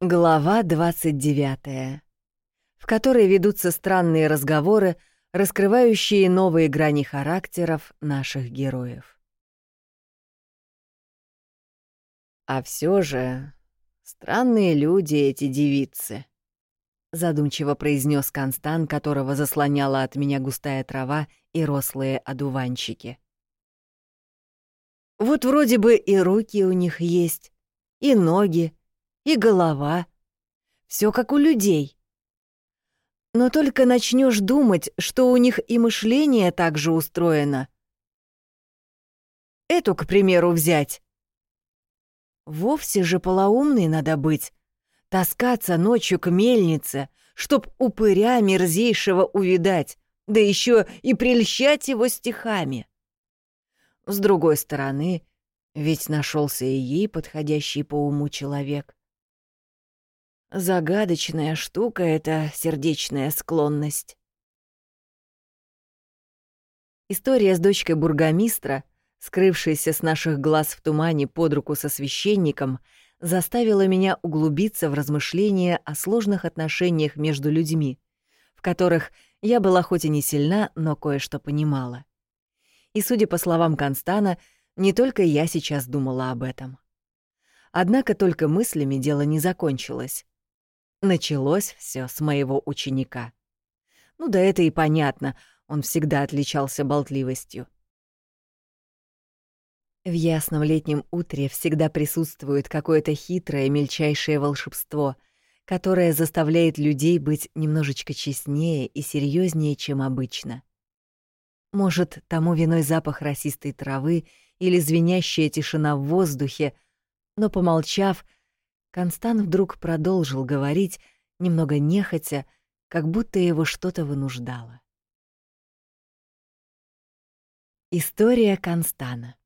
Глава 29, в которой ведутся странные разговоры, раскрывающие новые грани характеров наших героев. А все же странные люди эти девицы, задумчиво произнес Констан, которого заслоняла от меня густая трава и рослые одуванчики. Вот вроде бы и руки у них есть, и ноги, и голова. Все как у людей. Но только начнешь думать, что у них и мышление так же устроено. Эту, к примеру, взять. Вовсе же полоумный надо быть. Таскаться ночью к мельнице, чтоб упыря мерзейшего увидать, да еще и прельщать его стихами. С другой стороны, ведь нашелся и ей подходящий по уму человек. Загадочная штука эта сердечная склонность. История с дочкой бургомистра, скрывшейся с наших глаз в тумане под руку со священником, заставила меня углубиться в размышления о сложных отношениях между людьми, в которых я была хоть и не сильна, но кое-что понимала. И, судя по словам Констана, не только я сейчас думала об этом. Однако только мыслями дело не закончилось. Началось все с моего ученика. Ну да это и понятно, он всегда отличался болтливостью. В ясном летнем утре всегда присутствует какое-то хитрое мельчайшее волшебство, которое заставляет людей быть немножечко честнее и серьезнее, чем обычно. Может, тому виной запах росистой травы или звенящая тишина в воздухе, но, помолчав, Констант вдруг продолжил говорить, немного нехотя, как будто его что-то вынуждало. История Констана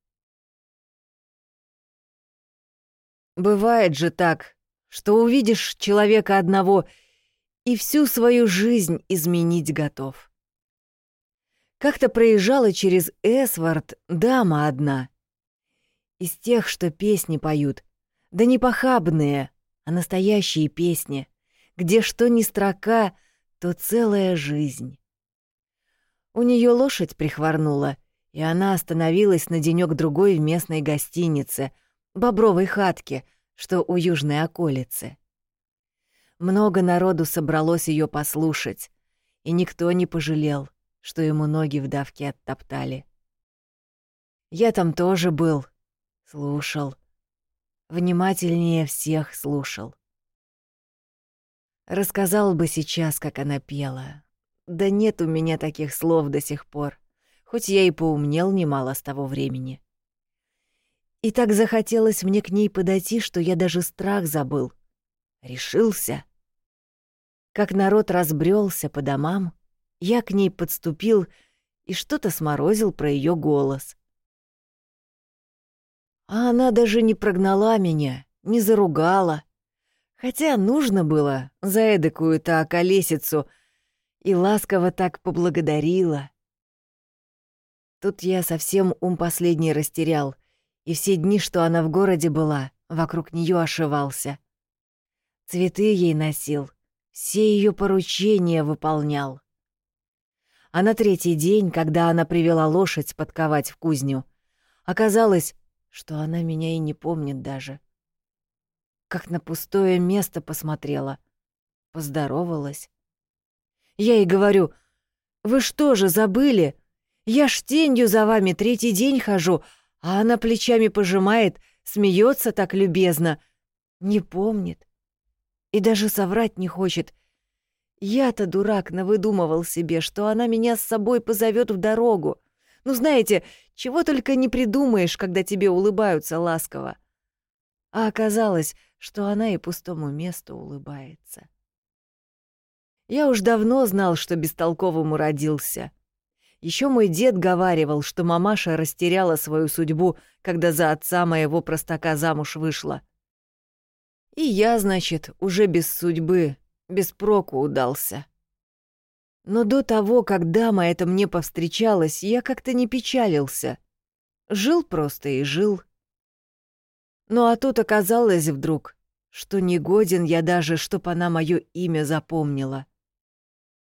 Бывает же так, что увидишь человека одного и всю свою жизнь изменить готов. Как-то проезжала через Эсвард дама одна. Из тех, что песни поют, да не похабные, а настоящие песни, где что ни строка, то целая жизнь. У нее лошадь прихворнула, и она остановилась на денек-другой в местной гостинице, бобровой хатке, что у южной околицы. Много народу собралось ее послушать, и никто не пожалел, что ему ноги в давке оттоптали. Я там тоже был, слушал внимательнее всех слушал. Рассказал бы сейчас, как она пела. Да нет у меня таких слов до сих пор, хоть я и поумнел немало с того времени. И так захотелось мне к ней подойти, что я даже страх забыл. Решился. Как народ разбрелся по домам, я к ней подступил и что-то сморозил про ее голос — а она даже не прогнала меня, не заругала. Хотя нужно было за эдакую-то околесицу, и ласково так поблагодарила. Тут я совсем ум последний растерял, и все дни, что она в городе была, вокруг нее ошивался. Цветы ей носил, все ее поручения выполнял. А на третий день, когда она привела лошадь подковать в кузню, оказалось, что она меня и не помнит даже. Как на пустое место посмотрела, поздоровалась. Я ей говорю, «Вы что же, забыли? Я ж тенью за вами третий день хожу, а она плечами пожимает, смеется так любезно. Не помнит. И даже соврать не хочет. Я-то, дурак, навыдумывал себе, что она меня с собой позовет в дорогу. Ну, знаете, чего только не придумаешь, когда тебе улыбаются ласково. А оказалось, что она и пустому месту улыбается. Я уж давно знал, что бестолковому родился. Еще мой дед говаривал, что мамаша растеряла свою судьбу, когда за отца моего простака замуж вышла. И я, значит, уже без судьбы, без проку удался. Но до того, как дама эта мне повстречалась, я как-то не печалился. Жил просто и жил. Ну а тут оказалось вдруг, что не годен я даже, чтоб она мое имя запомнила.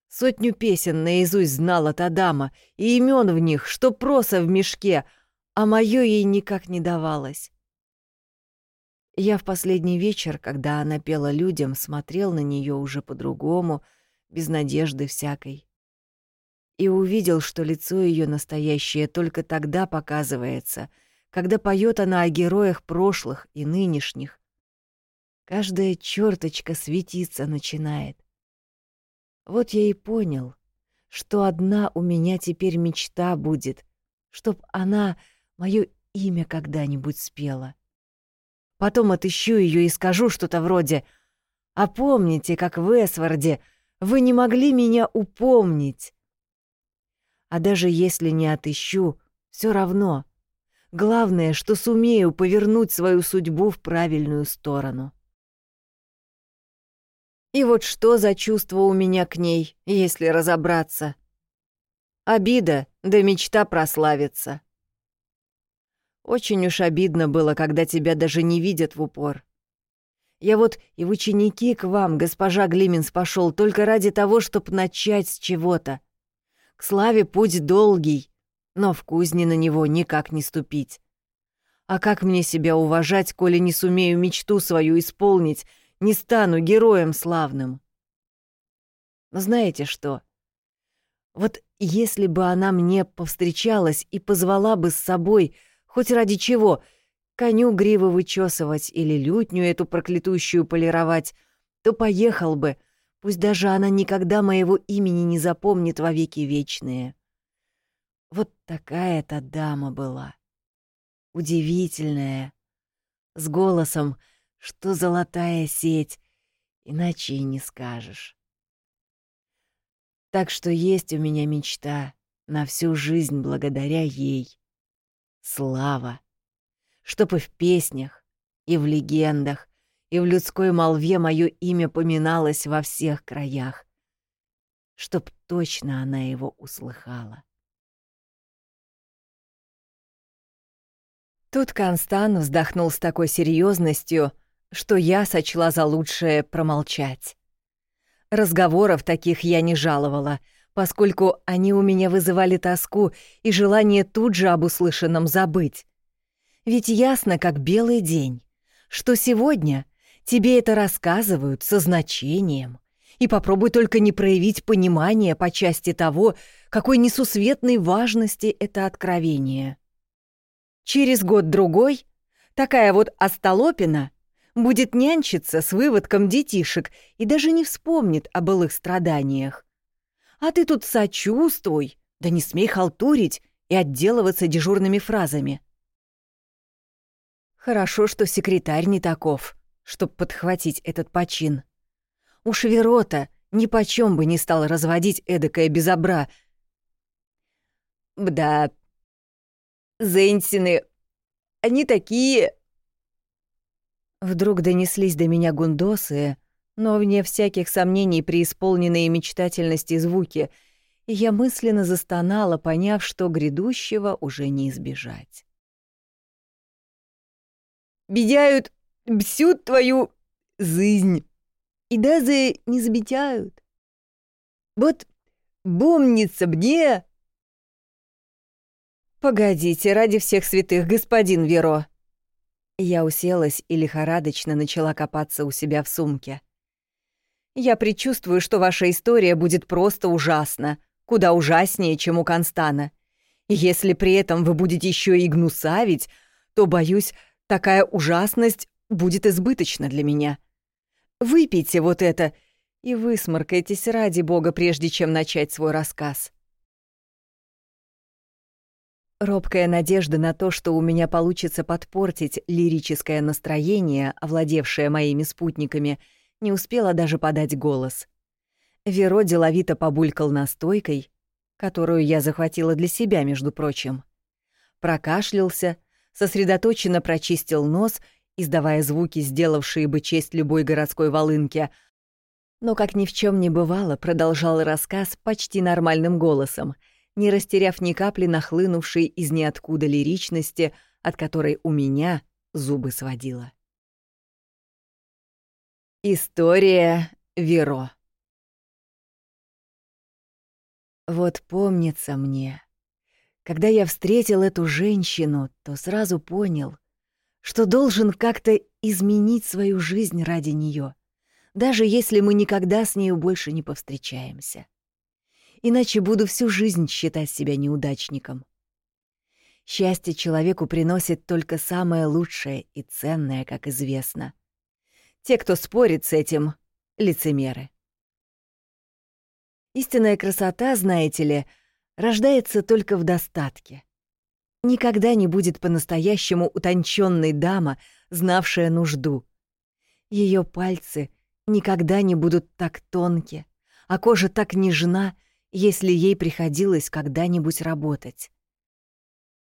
Сотню песен наизусть знала та дама, и имен в них, что проса в мешке, а мое ей никак не давалось. Я в последний вечер, когда она пела людям, смотрел на нее уже по-другому, без надежды всякой. И увидел, что лицо ее настоящее только тогда показывается, когда поет она о героях прошлых и нынешних. Каждая черточка светиться начинает. Вот я и понял, что одна у меня теперь мечта будет, чтоб она мое имя когда-нибудь спела. Потом отыщу ее и скажу что-то вроде «А помните, как в Эсварде вы не могли меня упомнить?» А даже если не отыщу, все равно. Главное, что сумею повернуть свою судьбу в правильную сторону. И вот что за чувство у меня к ней, если разобраться? Обида, да мечта прославиться. Очень уж обидно было, когда тебя даже не видят в упор. Я вот и в ученики к вам, госпожа Глиминс, пошел только ради того, чтобы начать с чего-то. К славе путь долгий, но в кузне на него никак не ступить. А как мне себя уважать, коли не сумею мечту свою исполнить, не стану героем славным? Знаете что? Вот если бы она мне повстречалась и позвала бы с собой — Хоть ради чего? Коню гривы вычесывать или лютню эту проклятущую полировать, то поехал бы, пусть даже она никогда моего имени не запомнит во веки вечные. Вот такая-то дама была. Удивительная. С голосом, что золотая сеть, иначе и не скажешь. Так что есть у меня мечта на всю жизнь благодаря ей слава. Чтоб и в песнях, и в легендах, и в людской молве мое имя поминалось во всех краях. Чтоб точно она его услыхала. Тут Констан вздохнул с такой серьезностью, что я сочла за лучшее промолчать. Разговоров таких я не жаловала — поскольку они у меня вызывали тоску и желание тут же об услышанном забыть. Ведь ясно, как белый день, что сегодня тебе это рассказывают со значением, и попробуй только не проявить понимание по части того, какой несусветной важности это откровение. Через год-другой такая вот остолопина будет нянчиться с выводком детишек и даже не вспомнит о былых страданиях. А ты тут сочувствуй, да не смей халтурить и отделываться дежурными фразами. Хорошо, что секретарь не таков, чтоб подхватить этот почин. Уж Верота ни почем бы не стал разводить эдакое безобра. Да, Зенсины, они такие... Вдруг донеслись до меня гундосы, но вне всяких сомнений преисполненные мечтательности звуки, и я мысленно застонала, поняв, что грядущего уже не избежать. «Бедяют всю твою жизнь, и даже не забетяют. Вот бомнится мне...» «Погодите, ради всех святых, господин Веро!» Я уселась и лихорадочно начала копаться у себя в сумке. Я предчувствую, что ваша история будет просто ужасна, куда ужаснее, чем у Констана. Если при этом вы будете еще и гнусавить, то, боюсь, такая ужасность будет избыточна для меня. Выпейте вот это и высморкайтесь ради бога, прежде чем начать свой рассказ. Робкая надежда на то, что у меня получится подпортить лирическое настроение, овладевшее моими спутниками — не успела даже подать голос. Веро деловито побулькал настойкой, которую я захватила для себя, между прочим. Прокашлялся, сосредоточенно прочистил нос, издавая звуки, сделавшие бы честь любой городской волынке, но, как ни в чем не бывало, продолжал рассказ почти нормальным голосом, не растеряв ни капли нахлынувшей из ниоткуда лиричности, от которой у меня зубы сводило. История Веро. Вот помнится мне, когда я встретил эту женщину, то сразу понял, что должен как-то изменить свою жизнь ради нее, даже если мы никогда с нею больше не повстречаемся. Иначе буду всю жизнь считать себя неудачником. Счастье человеку приносит только самое лучшее и ценное, как известно. Те, кто спорит с этим, — лицемеры. Истинная красота, знаете ли, рождается только в достатке. Никогда не будет по-настоящему утонченной дама, знавшая нужду. Ее пальцы никогда не будут так тонкие, а кожа так нежна, если ей приходилось когда-нибудь работать.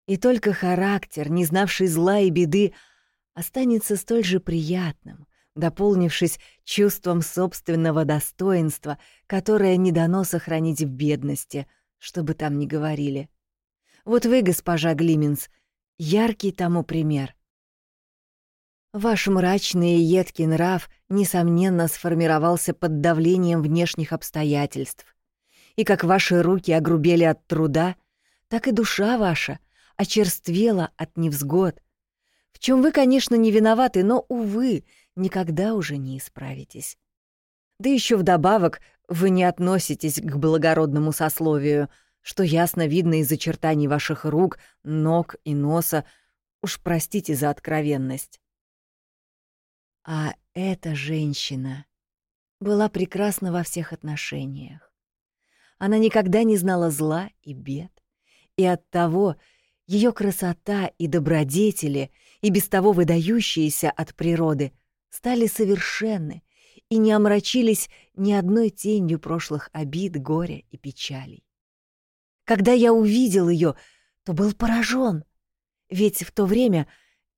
И только характер, не знавший зла и беды, останется столь же приятным, дополнившись чувством собственного достоинства, которое не дано сохранить в бедности, что бы там ни говорили. Вот вы, госпожа Глименс, яркий тому пример. Ваш мрачный и едкий нрав, несомненно, сформировался под давлением внешних обстоятельств. И как ваши руки огрубели от труда, так и душа ваша очерствела от невзгод, в чем вы, конечно, не виноваты, но, увы, никогда уже не исправитесь. Да еще вдобавок вы не относитесь к благородному сословию, что ясно видно из очертаний ваших рук, ног и носа. Уж простите за откровенность. А эта женщина была прекрасна во всех отношениях. Она никогда не знала зла и бед, и оттого ее красота и добродетели, и без того выдающиеся от природы — стали совершенны и не омрачились ни одной тенью прошлых обид, горя и печалей. Когда я увидел ее, то был поражен, ведь в то время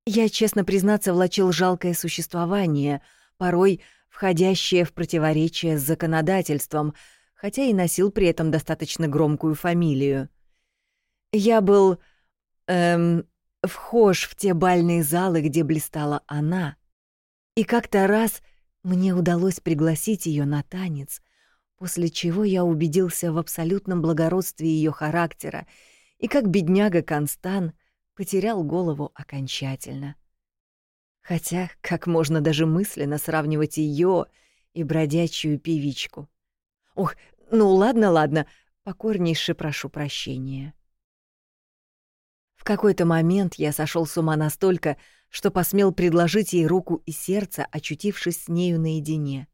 я, честно признаться, влачил жалкое существование, порой входящее в противоречие с законодательством, хотя и носил при этом достаточно громкую фамилию. Я был эм, вхож в те бальные залы, где блистала она, и как-то раз мне удалось пригласить ее на танец, после чего я убедился в абсолютном благородстве ее характера и как бедняга Констан потерял голову окончательно. Хотя как можно даже мысленно сравнивать ее и бродячую певичку? Ох, ну ладно, ладно, покорнейше прошу прощения. В какой-то момент я сошел с ума настолько, что посмел предложить ей руку и сердце, очутившись с нею наедине.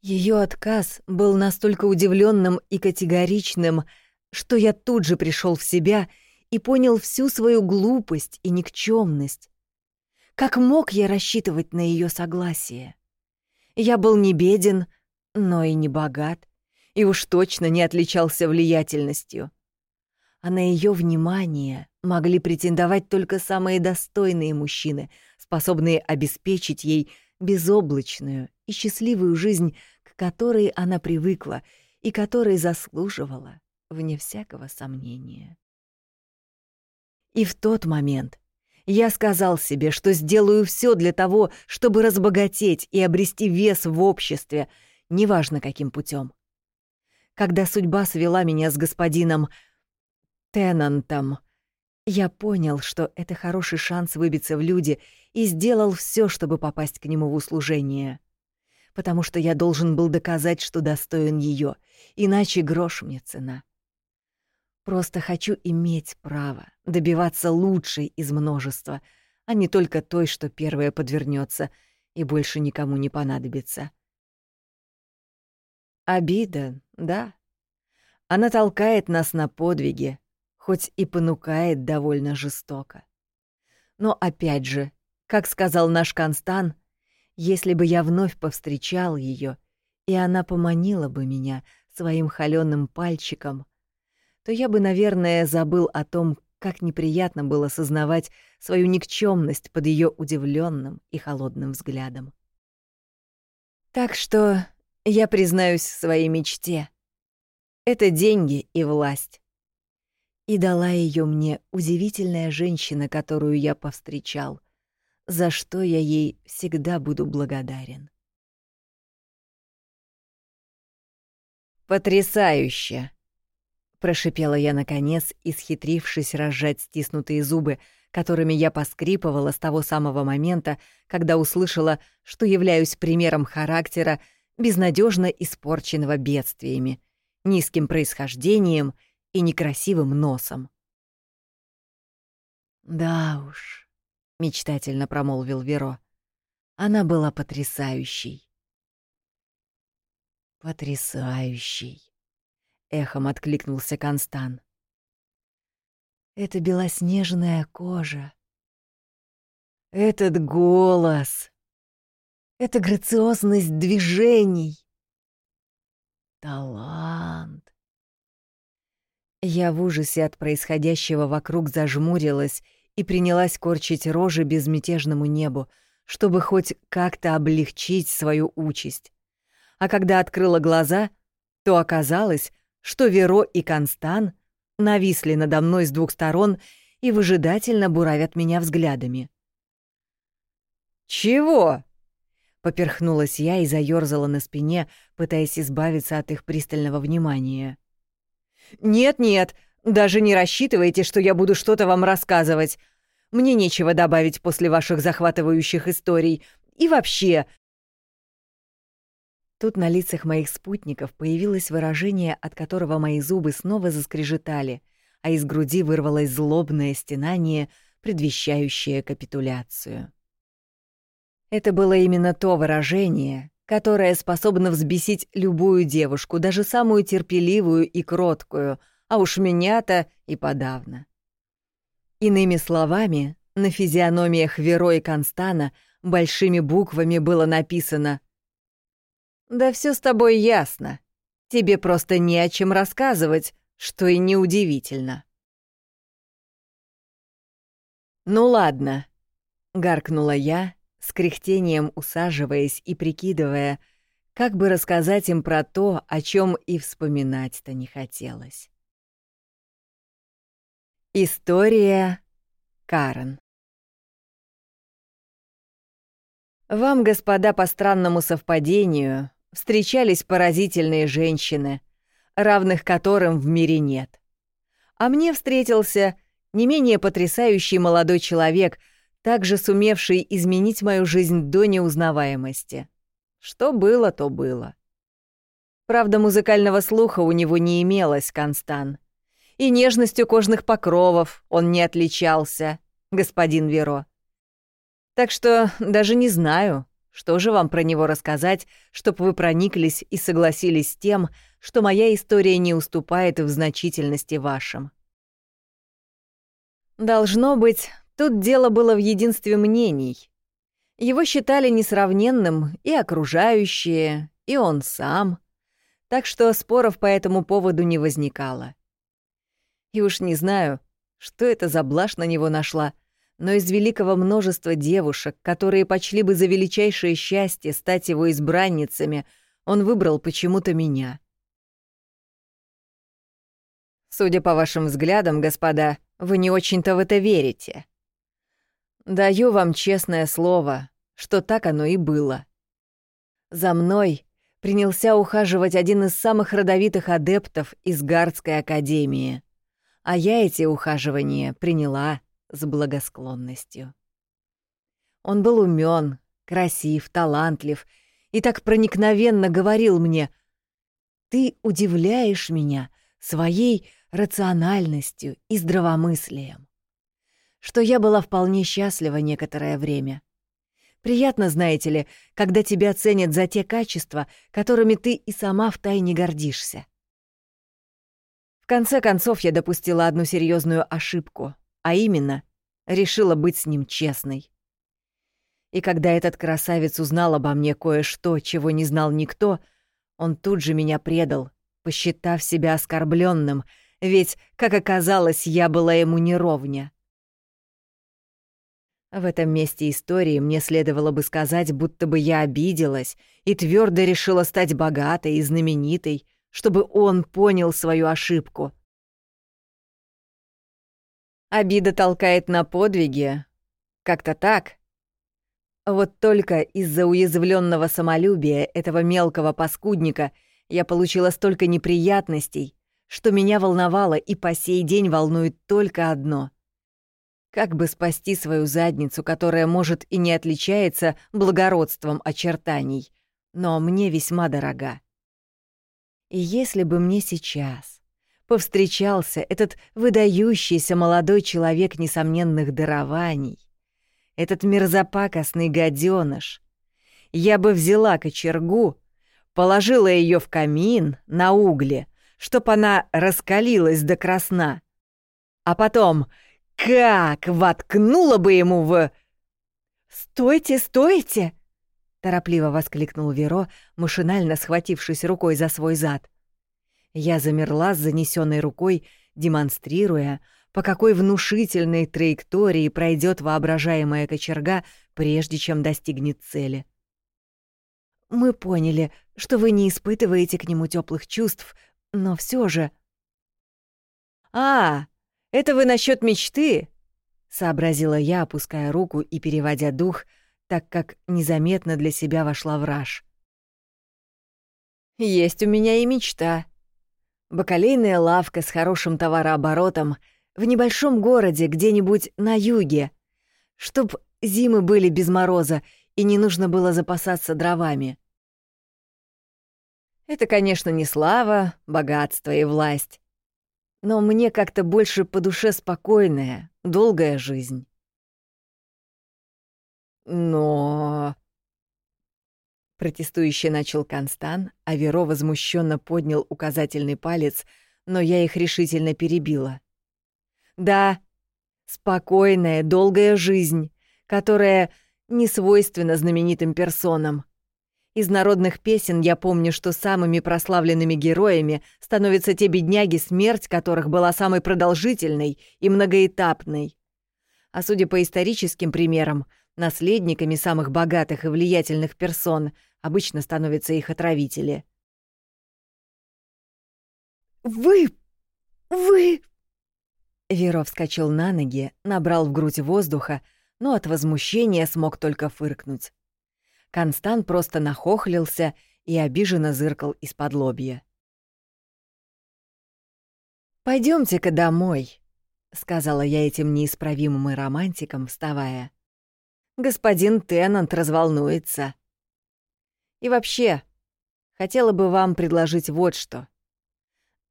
Ее отказ был настолько удивленным и категоричным, что я тут же пришел в себя и понял всю свою глупость и никчемность. Как мог я рассчитывать на ее согласие? Я был не беден, но и не богат, и уж точно не отличался влиятельностью а на ее внимание могли претендовать только самые достойные мужчины, способные обеспечить ей безоблачную и счастливую жизнь, к которой она привыкла и которой заслуживала, вне всякого сомнения. И в тот момент я сказал себе, что сделаю все для того, чтобы разбогатеть и обрести вес в обществе, неважно каким путем. Когда судьба свела меня с господином Теннантом. Я понял, что это хороший шанс выбиться в люди, и сделал все, чтобы попасть к нему в услужение. Потому что я должен был доказать, что достоин ее, иначе грош мне цена. Просто хочу иметь право добиваться лучшей из множества, а не только той, что первая подвернется и больше никому не понадобится. Обида, да. Она толкает нас на подвиги, хоть и понукает довольно жестоко. Но опять же, как сказал наш Констан, если бы я вновь повстречал ее, и она поманила бы меня своим холёным пальчиком, то я бы, наверное, забыл о том, как неприятно было сознавать свою никчемность под ее удивленным и холодным взглядом. Так что я признаюсь в своей мечте. Это деньги и власть и дала ее мне удивительная женщина, которую я повстречал, за что я ей всегда буду благодарен. «Потрясающе!» — прошипела я наконец, исхитрившись разжать стиснутые зубы, которыми я поскрипывала с того самого момента, когда услышала, что являюсь примером характера, безнадежно испорченного бедствиями, низким происхождением и некрасивым носом. «Да уж», — мечтательно промолвил Веро, — «она была потрясающей». «Потрясающий!» — эхом откликнулся Констан. «Это белоснежная кожа. Этот голос. Это грациозность движений. Талант. Я в ужасе от происходящего вокруг зажмурилась и принялась корчить рожи безмятежному небу, чтобы хоть как-то облегчить свою участь а когда открыла глаза, то оказалось, что Веро и Констан нависли надо мной с двух сторон и выжидательно буравят меня взглядами. «Чего?» — поперхнулась я и заёрзала на спине, пытаясь избавиться от их пристального внимания. «Нет-нет, даже не рассчитывайте, что я буду что-то вам рассказывать. Мне нечего добавить после ваших захватывающих историй. И вообще, Тут на лицах моих спутников появилось выражение, от которого мои зубы снова заскрежетали, а из груди вырвалось злобное стенание, предвещающее капитуляцию. Это было именно то выражение, которое способно взбесить любую девушку, даже самую терпеливую и кроткую, а уж меня-то и подавно. Иными словами, на физиономиях Веро и Констана большими буквами было написано да все с тобой ясно. Тебе просто не о чем рассказывать, что и неудивительно. Ну ладно, гаркнула я, с кряхтением усаживаясь и прикидывая, как бы рассказать им про то, о чем и вспоминать-то не хотелось. История Карен. Вам, господа, по странному совпадению, встречались поразительные женщины, равных которым в мире нет. А мне встретился не менее потрясающий молодой человек, также сумевший изменить мою жизнь до неузнаваемости. Что было, то было. Правда, музыкального слуха у него не имелось, Констан. И нежностью кожных покровов он не отличался, господин Веро. Так что даже не знаю, что же вам про него рассказать, чтобы вы прониклись и согласились с тем, что моя история не уступает в значительности вашим? Должно быть, тут дело было в единстве мнений. Его считали несравненным и окружающие, и он сам, так что споров по этому поводу не возникало. И уж не знаю, что это за блажь на него нашла — но из великого множества девушек, которые почли бы за величайшее счастье стать его избранницами, он выбрал почему-то меня. Судя по вашим взглядам, господа, вы не очень-то в это верите. Даю вам честное слово, что так оно и было. За мной принялся ухаживать один из самых родовитых адептов из Гардской академии, а я эти ухаживания приняла — с благосклонностью. Он был умен, красив, талантлив и так проникновенно говорил мне «Ты удивляешь меня своей рациональностью и здравомыслием», что я была вполне счастлива некоторое время. Приятно, знаете ли, когда тебя ценят за те качества, которыми ты и сама втайне гордишься. В конце концов, я допустила одну серьезную ошибку, а именно, решила быть с ним честной. И когда этот красавец узнал обо мне кое-что, чего не знал никто, он тут же меня предал, посчитав себя оскорбленным, ведь, как оказалось, я была ему неровня. В этом месте истории мне следовало бы сказать, будто бы я обиделась и твердо решила стать богатой и знаменитой, чтобы он понял свою ошибку — Обида толкает на подвиги. Как-то так. Вот только из-за уязвленного самолюбия этого мелкого паскудника я получила столько неприятностей, что меня волновало и по сей день волнует только одно. Как бы спасти свою задницу, которая, может, и не отличается благородством очертаний, но мне весьма дорога. И если бы мне сейчас повстречался этот выдающийся молодой человек несомненных дарований, этот мерзопакостный гаденыш. Я бы взяла кочергу, положила ее в камин на угле, чтоб она раскалилась до красна, а потом как воткнула бы ему в... «Стойте, стойте!» — торопливо воскликнул Веро, машинально схватившись рукой за свой зад. Я замерла с занесенной рукой, демонстрируя, по какой внушительной траектории пройдет воображаемая кочерга, прежде чем достигнет цели. «Мы поняли, что вы не испытываете к нему теплых чувств, но все же...» «А, это вы насчет мечты?» — сообразила я, опуская руку и переводя дух, так как незаметно для себя вошла в раж. «Есть у меня и мечта. Бакалейная лавка с хорошим товарооборотом — в небольшом городе где-нибудь на юге, чтоб зимы были без мороза и не нужно было запасаться дровами. Это, конечно, не слава, богатство и власть, но мне как-то больше по душе спокойная, долгая жизнь. Но... Протестующе начал Констан, а Веро возмущенно поднял указательный палец, но я их решительно перебила. Да, спокойная, долгая жизнь, которая не свойственна знаменитым персонам. Из народных песен я помню, что самыми прославленными героями становятся те бедняги, смерть которых была самой продолжительной и многоэтапной. А судя по историческим примерам, наследниками самых богатых и влиятельных персон обычно становятся их отравители. «Вы... вы...» Веров вскочил на ноги, набрал в грудь воздуха, но от возмущения смог только фыркнуть. Констант просто нахохлился и обиженно зыркал из-под лобья. «Пойдёмте-ка домой», — сказала я этим неисправимым романтикам, вставая. «Господин Теннант разволнуется. И вообще, хотела бы вам предложить вот что.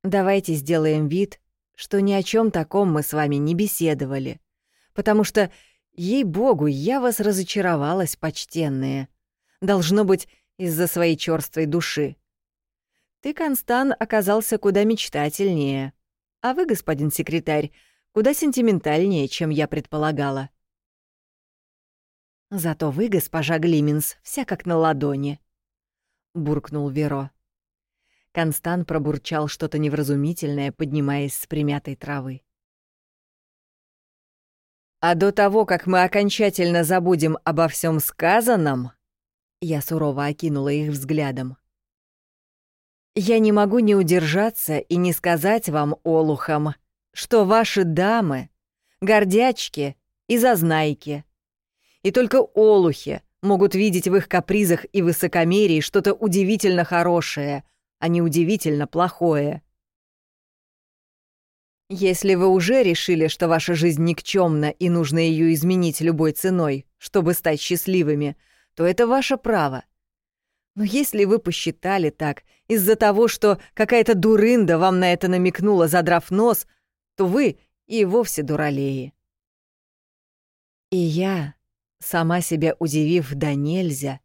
Давайте сделаем вид, что ни о чем таком мы с вами не беседовали, потому что, ей-богу, я вас разочаровалась, почтенные. Должно быть, из-за своей черствой души. Ты, Констан, оказался куда мечтательнее, а вы, господин секретарь, куда сентиментальнее, чем я предполагала. Зато вы, госпожа Глиминс, вся как на ладони, — буркнул Веро. Констан пробурчал что-то невразумительное, поднимаясь с примятой травы. «А до того, как мы окончательно забудем обо всем сказанном...» Я сурово окинула их взглядом. «Я не могу не удержаться и не сказать вам, олухам, что ваши дамы — гордячки и зазнайки. И только олухи могут видеть в их капризах и высокомерии что-то удивительно хорошее, а не удивительно плохое. Если вы уже решили, что ваша жизнь никчемна и нужно ее изменить любой ценой, чтобы стать счастливыми, то это ваше право. Но если вы посчитали так из-за того, что какая-то дурында вам на это намекнула, задрав нос, то вы и вовсе дуралеи. И я, сама себя удивив да нельзя,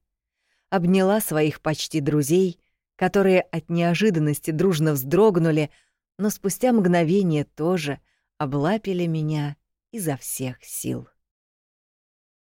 обняла своих почти друзей которые от неожиданности дружно вздрогнули, но спустя мгновение тоже облапили меня изо всех сил.